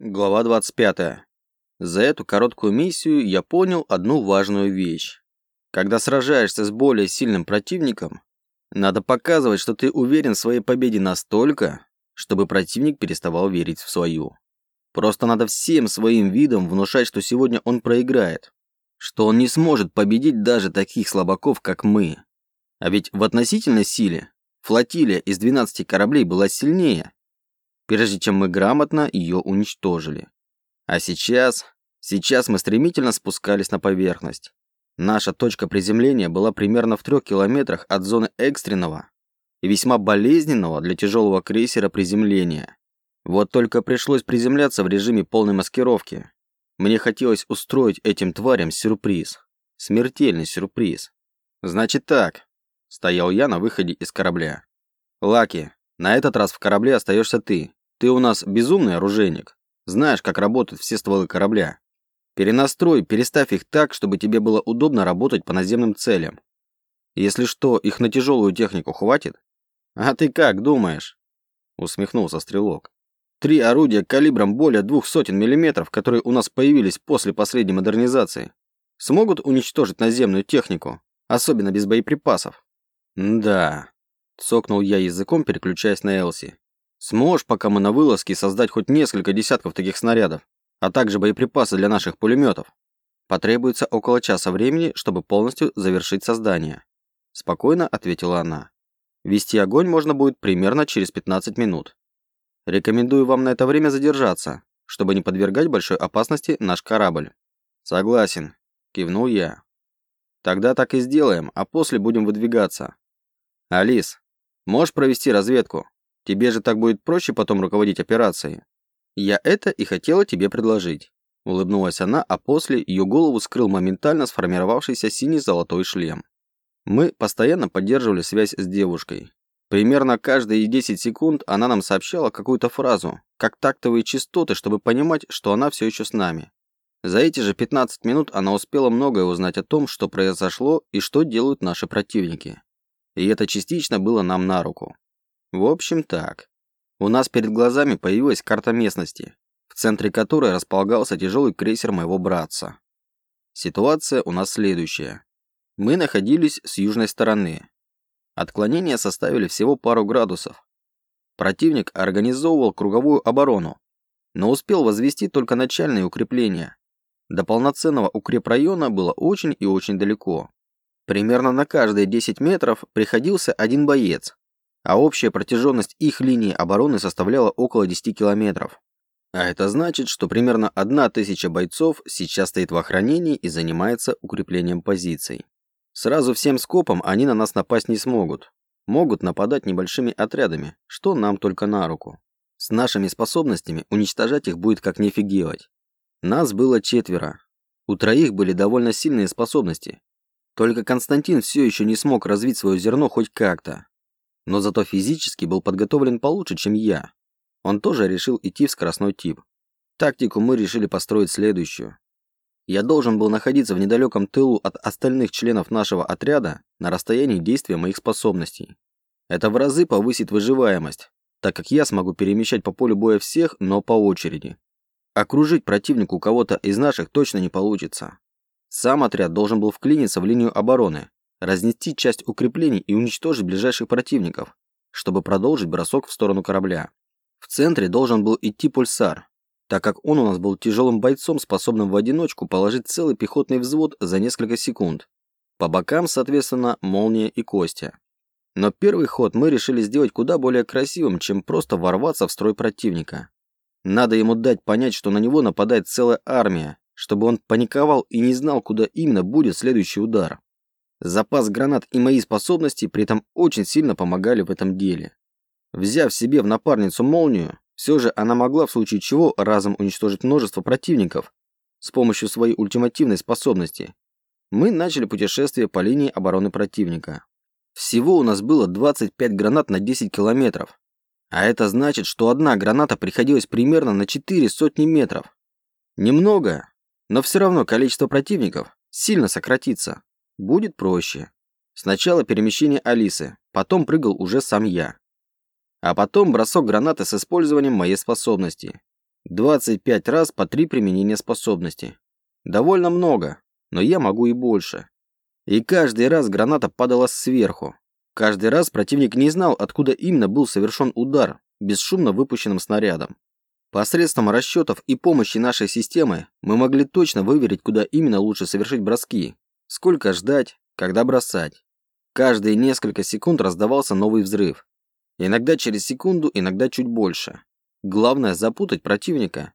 Глава 25. За эту короткую миссию я понял одну важную вещь. Когда сражаешься с более сильным противником, надо показывать, что ты уверен в своей победе настолько, чтобы противник переставал верить в свою. Просто надо всем своим видом внушать, что сегодня он проиграет, что он не сможет победить даже таких слабаков, как мы. А ведь в относительной силе флотилия из 12 кораблей была сильнее, прежде чем мы грамотно ее уничтожили. А сейчас... Сейчас мы стремительно спускались на поверхность. Наша точка приземления была примерно в трех километрах от зоны экстренного и весьма болезненного для тяжелого крейсера приземления. Вот только пришлось приземляться в режиме полной маскировки. Мне хотелось устроить этим тварям сюрприз. Смертельный сюрприз. Значит так. Стоял я на выходе из корабля. Лаки, на этот раз в корабле остаешься ты. Ты у нас безумный оружейник. Знаешь, как работают все стволы корабля. Перенастрой, переставь их так, чтобы тебе было удобно работать по наземным целям. Если что, их на тяжелую технику хватит? А ты как думаешь? Усмехнулся стрелок. Три орудия калибром более двух сотен миллиметров, которые у нас появились после последней модернизации, смогут уничтожить наземную технику, особенно без боеприпасов. да, цокнул я языком, переключаясь на Элси. Сможешь, пока мы на вылазке, создать хоть несколько десятков таких снарядов, а также боеприпасы для наших пулеметов. Потребуется около часа времени, чтобы полностью завершить создание. Спокойно ответила она. Вести огонь можно будет примерно через 15 минут. Рекомендую вам на это время задержаться, чтобы не подвергать большой опасности наш корабль. Согласен, кивнул я. Тогда так и сделаем, а после будем выдвигаться. Алис, можешь провести разведку? Тебе же так будет проще потом руководить операцией. Я это и хотела тебе предложить. Улыбнулась она, а после ее голову скрыл моментально сформировавшийся синий-золотой шлем. Мы постоянно поддерживали связь с девушкой. Примерно каждые 10 секунд она нам сообщала какую-то фразу, как тактовые частоты, чтобы понимать, что она все еще с нами. За эти же 15 минут она успела многое узнать о том, что произошло и что делают наши противники. И это частично было нам на руку. В общем так. У нас перед глазами появилась карта местности, в центре которой располагался тяжелый крейсер моего братца. Ситуация у нас следующая. Мы находились с южной стороны. Отклонения составили всего пару градусов. Противник организовывал круговую оборону, но успел возвести только начальные укрепления. До полноценного укрепрайона было очень и очень далеко. Примерно на каждые 10 метров приходился один боец, а общая протяженность их линии обороны составляла около 10 километров. А это значит, что примерно одна тысяча бойцов сейчас стоит в охранении и занимается укреплением позиций. Сразу всем скопом они на нас напасть не смогут. Могут нападать небольшими отрядами, что нам только на руку. С нашими способностями уничтожать их будет как нефигевать. Нас было четверо. У троих были довольно сильные способности. Только Константин все еще не смог развить свое зерно хоть как-то но зато физически был подготовлен получше, чем я. Он тоже решил идти в скоростной тип. Тактику мы решили построить следующую. Я должен был находиться в недалеком тылу от остальных членов нашего отряда на расстоянии действия моих способностей. Это в разы повысит выживаемость, так как я смогу перемещать по полю боя всех, но по очереди. Окружить противнику кого-то из наших точно не получится. Сам отряд должен был вклиниться в линию обороны, разнести часть укреплений и уничтожить ближайших противников, чтобы продолжить бросок в сторону корабля. В центре должен был идти пульсар, так как он у нас был тяжелым бойцом, способным в одиночку положить целый пехотный взвод за несколько секунд. По бокам, соответственно, молния и Костя. Но первый ход мы решили сделать куда более красивым, чем просто ворваться в строй противника. Надо ему дать понять, что на него нападает целая армия, чтобы он паниковал и не знал, куда именно будет следующий удар. Запас гранат и мои способности при этом очень сильно помогали в этом деле. Взяв себе в напарницу молнию, все же она могла в случае чего разом уничтожить множество противников с помощью своей ультимативной способности. Мы начали путешествие по линии обороны противника. Всего у нас было 25 гранат на 10 километров. А это значит, что одна граната приходилась примерно на 4 сотни метров. Немного, но все равно количество противников сильно сократится. Будет проще. Сначала перемещение Алисы, потом прыгал уже сам я. А потом бросок гранаты с использованием моей способности. 25 раз по три применения способности. Довольно много, но я могу и больше. И каждый раз граната падала сверху. Каждый раз противник не знал, откуда именно был совершен удар бесшумно выпущенным снарядом. Посредством расчетов и помощи нашей системы мы могли точно выверить, куда именно лучше совершить броски, сколько ждать, когда бросать. Каждые несколько секунд раздавался новый взрыв. Иногда через секунду, иногда чуть больше. Главное запутать противника.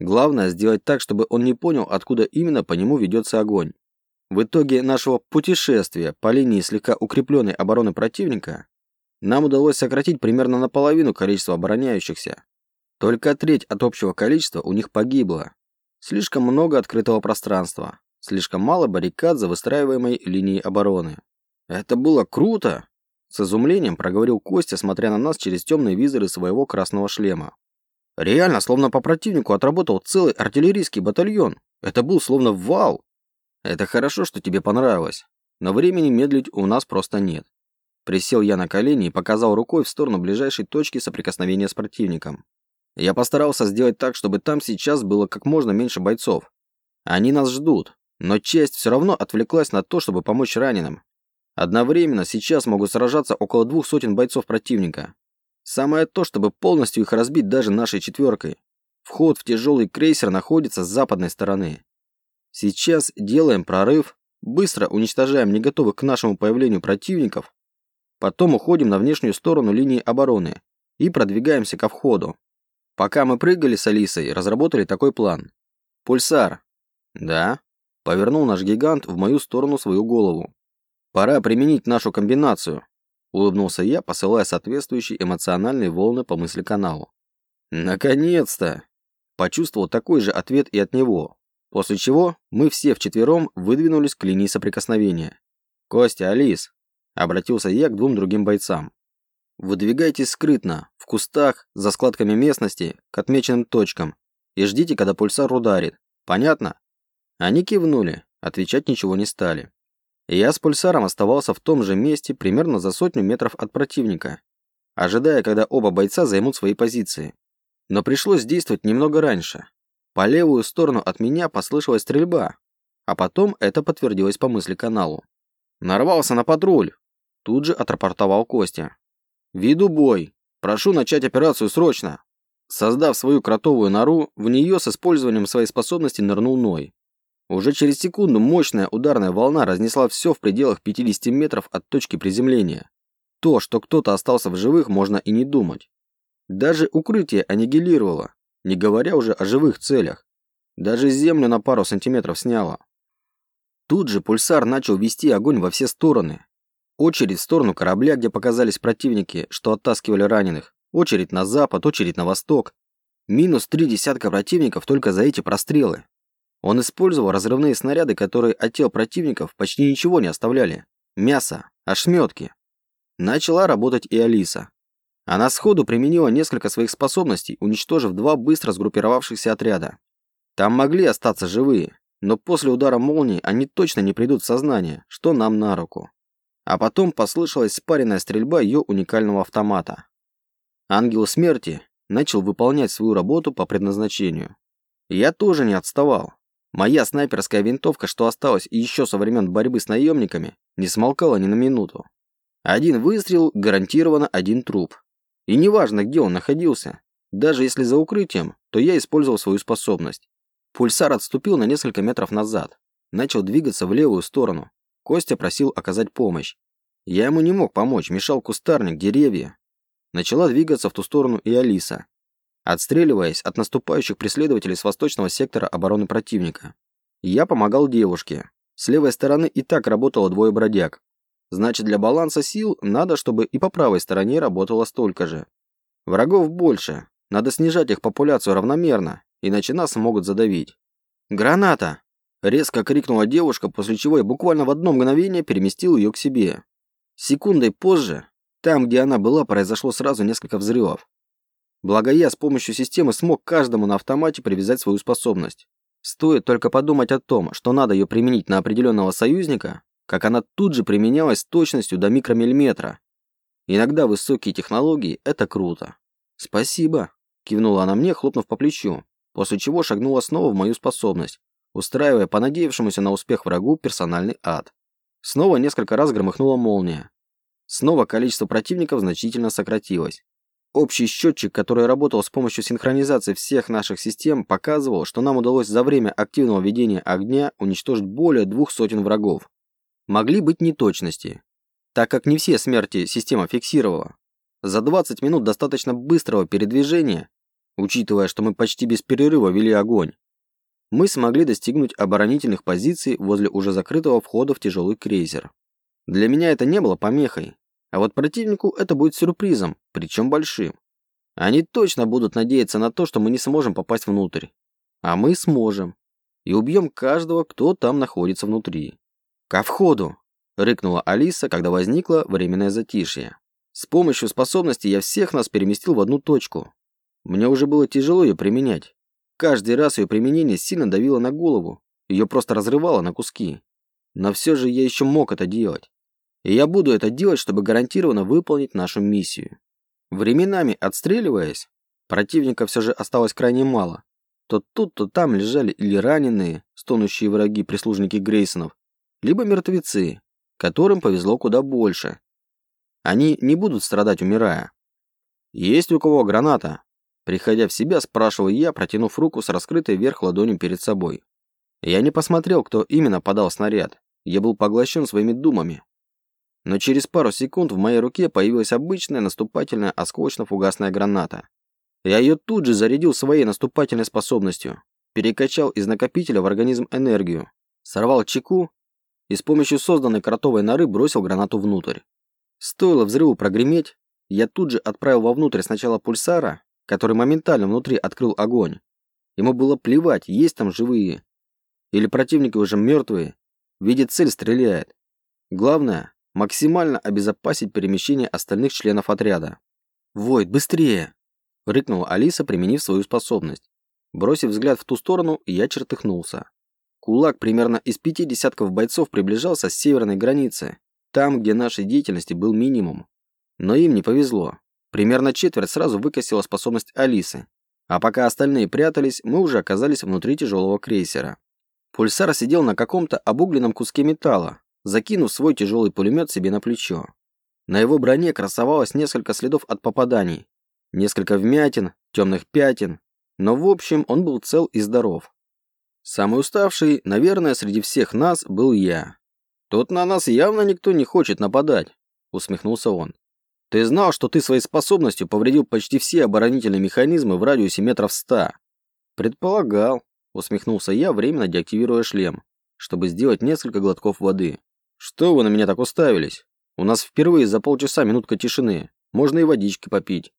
Главное сделать так, чтобы он не понял, откуда именно по нему ведется огонь. В итоге нашего путешествия по линии слегка укрепленной обороны противника нам удалось сократить примерно наполовину количество обороняющихся. Только треть от общего количества у них погибла. Слишком много открытого пространства. Слишком мало баррикад за выстраиваемой линией обороны. Это было круто! С изумлением проговорил Костя, смотря на нас через темные визоры своего красного шлема. Реально, словно по противнику отработал целый артиллерийский батальон. Это был словно вау! Это хорошо, что тебе понравилось. Но времени медлить у нас просто нет. Присел я на колени и показал рукой в сторону ближайшей точки соприкосновения с противником. Я постарался сделать так, чтобы там сейчас было как можно меньше бойцов. Они нас ждут, но часть все равно отвлеклась на то, чтобы помочь раненым. Одновременно сейчас могут сражаться около двух сотен бойцов противника. Самое то, чтобы полностью их разбить даже нашей четверкой. Вход в тяжелый крейсер находится с западной стороны. Сейчас делаем прорыв, быстро уничтожаем не готовых к нашему появлению противников, потом уходим на внешнюю сторону линии обороны и продвигаемся ко входу. Пока мы прыгали с Алисой, разработали такой план. Пульсар. Да. Повернул наш гигант в мою сторону свою голову. Пора применить нашу комбинацию. Улыбнулся я, посылая соответствующие эмоциональные волны по мысли каналу. Наконец-то! Почувствовал такой же ответ и от него, После чего мы все вчетвером выдвинулись к линии соприкосновения. «Костя, Алис!» – обратился я к двум другим бойцам. «Выдвигайтесь скрытно, в кустах, за складками местности, к отмеченным точкам, и ждите, когда пульсар ударит. Понятно?» Они кивнули, отвечать ничего не стали. Я с пульсаром оставался в том же месте, примерно за сотню метров от противника, ожидая, когда оба бойца займут свои позиции. Но пришлось действовать немного раньше, по левую сторону от меня послышалась стрельба, а потом это подтвердилось по мысли каналу. «Нарвался на патруль!» Тут же отрапортовал Костя. «Виду бой! Прошу начать операцию срочно!» Создав свою кротовую нору, в нее с использованием своей способности нырнул Ной. Уже через секунду мощная ударная волна разнесла все в пределах 50 метров от точки приземления. То, что кто-то остался в живых, можно и не думать. Даже укрытие аннигилировало, не говоря уже о живых целях. Даже землю на пару сантиметров сняло. Тут же пульсар начал вести огонь во все стороны. Очередь в сторону корабля, где показались противники, что оттаскивали раненых. Очередь на запад, очередь на восток. Минус три десятка противников только за эти прострелы. Он использовал разрывные снаряды, которые от тел противников почти ничего не оставляли. Мясо, ошметки. Начала работать и Алиса. Она сходу применила несколько своих способностей, уничтожив два быстро сгруппировавшихся отряда. Там могли остаться живые, но после удара молнии они точно не придут в сознание, что нам на руку. А потом послышалась спаренная стрельба ее уникального автомата. Ангел смерти начал выполнять свою работу по предназначению. Я тоже не отставал. Моя снайперская винтовка, что осталась еще со времен борьбы с наемниками, не смолкала ни на минуту. Один выстрел, гарантированно один труп. И неважно, где он находился. Даже если за укрытием, то я использовал свою способность. Пульсар отступил на несколько метров назад. Начал двигаться в левую сторону. Костя просил оказать помощь. Я ему не мог помочь, мешал кустарник, деревья. Начала двигаться в ту сторону и Алиса, отстреливаясь от наступающих преследователей с восточного сектора обороны противника. Я помогал девушке. С левой стороны и так работало двое бродяг. Значит, для баланса сил надо, чтобы и по правой стороне работало столько же. Врагов больше. Надо снижать их популяцию равномерно, иначе нас могут задавить. «Граната!» Резко крикнула девушка, после чего я буквально в одно мгновение переместил ее к себе. Секундой позже, там, где она была, произошло сразу несколько взрывов. Благо я с помощью системы смог каждому на автомате привязать свою способность. Стоит только подумать о том, что надо ее применить на определенного союзника, как она тут же применялась с точностью до микромиллиметра. Иногда высокие технологии – это круто. «Спасибо», – кивнула она мне, хлопнув по плечу. после чего шагнула снова в мою способность, устраивая понадеявшемуся на успех врагу персональный ад. Снова несколько раз громыхнула молния. Снова количество противников значительно сократилось. Общий счетчик, который работал с помощью синхронизации всех наших систем, показывал, что нам удалось за время активного ведения огня уничтожить более двух сотен врагов. Могли быть неточности, так как не все смерти система фиксировала. За 20 минут достаточно быстрого передвижения, учитывая, что мы почти без перерыва вели огонь, мы смогли достигнуть оборонительных позиций возле уже закрытого входа в тяжелый крейсер. Для меня это не было помехой, а вот противнику это будет сюрпризом, причем большим. Они точно будут надеяться на то, что мы не сможем попасть внутрь. А мы сможем. И убьем каждого, кто там находится внутри. «Ко входу!» – рыкнула Алиса, когда возникло временное затишье. С помощью способности я всех нас переместил в одну точку. Мне уже было тяжело ее применять. Каждый раз ее применение сильно давило на голову. Ее просто разрывало на куски. Но все же я еще мог это делать. И я буду это делать, чтобы гарантированно выполнить нашу миссию. Временами отстреливаясь, противника все же осталось крайне мало. То тут, то там лежали или раненые, стонущие враги, прислужники Грейсонов, либо мертвецы, которым повезло куда больше. Они не будут страдать, умирая. Есть у кого граната? Приходя в себя, спрашивал я, протянув руку с раскрытой вверх ладонью перед собой. Я не посмотрел, кто именно подал снаряд. Я был поглощен своими думами. Но через пару секунд в моей руке появилась обычная наступательная осколочно-фугасная граната. Я ее тут же зарядил своей наступательной способностью, перекачал из накопителя в организм энергию, сорвал чеку и с помощью созданной кротовой норы бросил гранату внутрь. Стоило взрыву прогреметь, я тут же отправил вовнутрь сначала пульсара, который моментально внутри открыл огонь. Ему было плевать, есть там живые. Или противники уже мертвые. Видит цель, стреляет. Главное, максимально обезопасить перемещение остальных членов отряда. «Войд, быстрее!» – рыкнула Алиса, применив свою способность. Бросив взгляд в ту сторону, я чертыхнулся. Кулак примерно из пяти десятков бойцов приближался с северной границы, там, где нашей деятельности был минимум. Но им не повезло. Примерно четверть сразу выкосила способность Алисы. А пока остальные прятались, мы уже оказались внутри тяжелого крейсера. Пульсар сидел на каком-то обугленном куске металла, закинув свой тяжелый пулемет себе на плечо. На его броне красовалось несколько следов от попаданий, несколько вмятин, темных пятен, но в общем он был цел и здоров. Самый уставший, наверное, среди всех нас был я. «Тут на нас явно никто не хочет нападать», — усмехнулся он. «Ты знал, что ты своей способностью повредил почти все оборонительные механизмы в радиусе метров ста?» «Предполагал», — усмехнулся я, временно деактивируя шлем, чтобы сделать несколько глотков воды. «Что вы на меня так уставились? У нас впервые за полчаса минутка тишины. Можно и водички попить».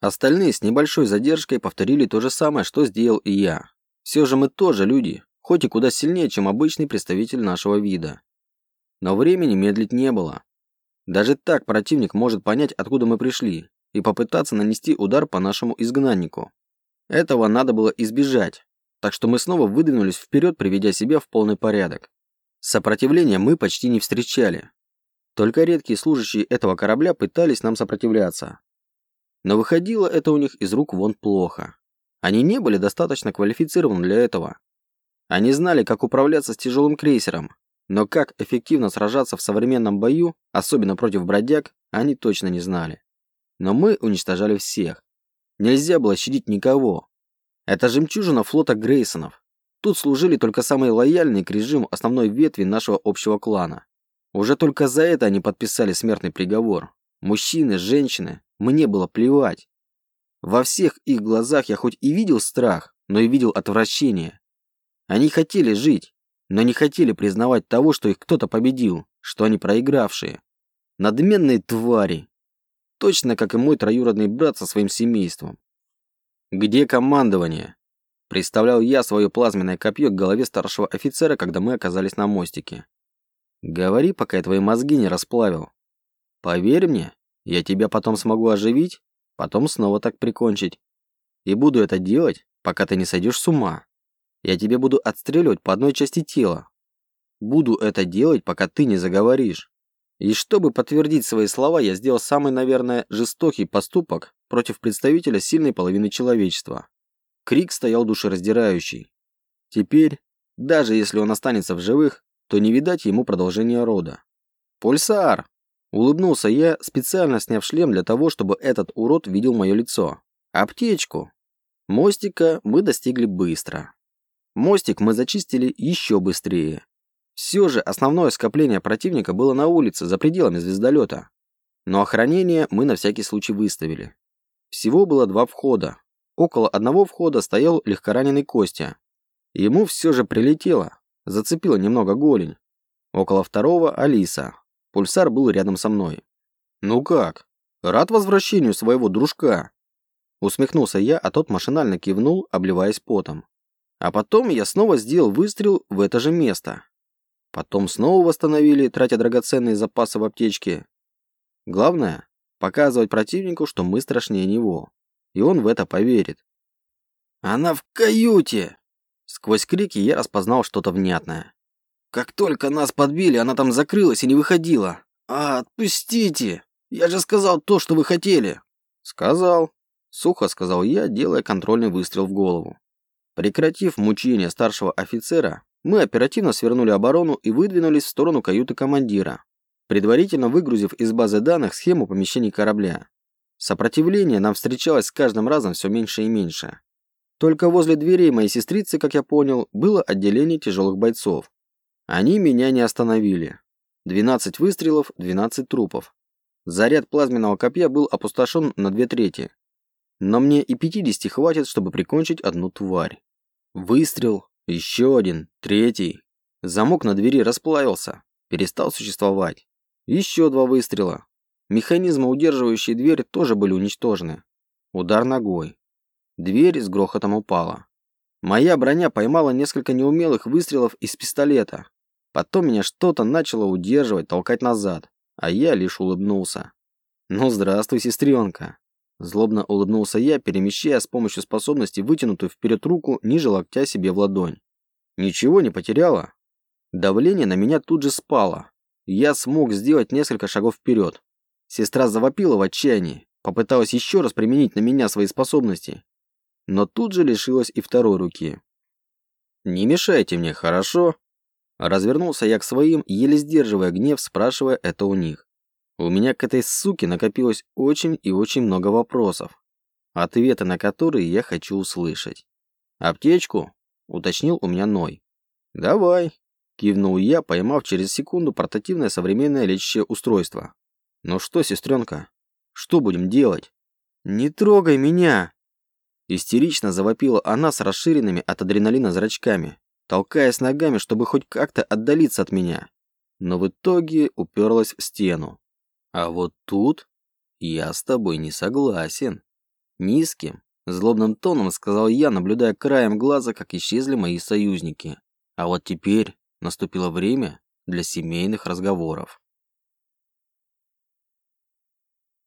Остальные с небольшой задержкой повторили то же самое, что сделал и я. Все же мы тоже люди, хоть и куда сильнее, чем обычный представитель нашего вида. Но времени медлить не было. Даже так противник может понять, откуда мы пришли, и попытаться нанести удар по нашему изгнаннику. Этого надо было избежать, так что мы снова выдвинулись вперед, приведя себя в полный порядок. Сопротивления мы почти не встречали. Только редкие служащие этого корабля пытались нам сопротивляться. Но выходило это у них из рук вон плохо. Они не были достаточно квалифицированы для этого. Они знали, как управляться с тяжелым крейсером, но как эффективно сражаться в современном бою, особенно против бродяг, они точно не знали. Но мы уничтожали всех. Нельзя было щадить никого. Это жемчужина флота Грейсонов. Тут служили только самые лояльные к режиму основной ветви нашего общего клана. Уже только за это они подписали смертный приговор. Мужчины, женщины, мне было плевать. Во всех их глазах я хоть и видел страх, но и видел отвращение. Они хотели жить, но не хотели признавать того, что их кто-то победил, что они проигравшие. Надменные твари. Точно как и мой троюродный брат со своим семейством. Где командование? Представлял я свое плазменное копье к голове старшего офицера, когда мы оказались на мостике. Говори, пока я твои мозги не расплавил. Поверь мне, я тебя потом смогу оживить, потом снова так прикончить. И буду это делать, пока ты не сойдешь с ума. Я тебе буду отстреливать по одной части тела. Буду это делать, пока ты не заговоришь. И чтобы подтвердить свои слова, я сделал самый, наверное, жестокий поступок против представителя сильной половины человечества. Крик стоял душераздирающий. Теперь, даже если он останется в живых, то не видать ему продолжения рода. «Пульсар!» Улыбнулся я, специально сняв шлем для того, чтобы этот урод видел мое лицо. «Аптечку!» Мостика мы достигли быстро. Мостик мы зачистили еще быстрее. Все же основное скопление противника было на улице, за пределами звездолета. Но охранение мы на всякий случай выставили. Всего было два входа. Около одного входа стоял легкораненый Костя. Ему все же прилетело, зацепило немного голень. Около второго – Алиса. Пульсар был рядом со мной. «Ну как? Рад возвращению своего дружка?» Усмехнулся я, а тот машинально кивнул, обливаясь потом. А потом я снова сделал выстрел в это же место. Потом снова восстановили, тратя драгоценные запасы в аптечке. Главное – показывать противнику, что мы страшнее него. И он в это поверит. «Она в каюте!» Сквозь крики я распознал что-то внятное. «Как только нас подбили, она там закрылась и не выходила. А, отпустите! Я же сказал то, что вы хотели!» «Сказал», – сухо сказал я, делая контрольный выстрел в голову. Прекратив мучение старшего офицера, мы оперативно свернули оборону и выдвинулись в сторону каюты командира, предварительно выгрузив из базы данных схему помещений корабля. Сопротивление нам встречалось с каждым разом все меньше и меньше. Только возле дверей моей сестрицы, как я понял, было отделение тяжелых бойцов. Они меня не остановили. 12 выстрелов, 12 трупов. Заряд плазменного копья был опустошен на две трети. Но мне и 50 хватит, чтобы прикончить одну тварь. Выстрел, еще один, третий. Замок на двери расплавился, перестал существовать. Еще два выстрела. Механизмы, удерживающие дверь, тоже были уничтожены. Удар ногой. Дверь с грохотом упала. Моя броня поймала несколько неумелых выстрелов из пистолета. Потом меня что-то начало удерживать, толкать назад, а я лишь улыбнулся. «Ну, здравствуй, сестренка!» Злобно улыбнулся я, перемещая с помощью способности вытянутую вперед руку ниже локтя себе в ладонь. Ничего не потеряла. Давление на меня тут же спало. Я смог сделать несколько шагов вперед. Сестра завопила в отчаянии, попыталась еще раз применить на меня свои способности. Но тут же лишилась и второй руки. «Не мешайте мне, хорошо?» Развернулся я к своим, еле сдерживая гнев, спрашивая это у них. У меня к этой суке накопилось очень и очень много вопросов, ответы на которые я хочу услышать. «Аптечку?» – уточнил у меня Ной. «Давай», – кивнул я, поймав через секунду портативное современное лечащее устройство. «Ну что, сестренка, что будем делать?» «Не трогай меня!» Истерично завопила она с расширенными от адреналина зрачками, толкаясь ногами, чтобы хоть как-то отдалиться от меня. Но в итоге уперлась в стену. А вот тут я с тобой не согласен. Низким, злобным тоном сказал я, наблюдая краем глаза, как исчезли мои союзники. А вот теперь наступило время для семейных разговоров.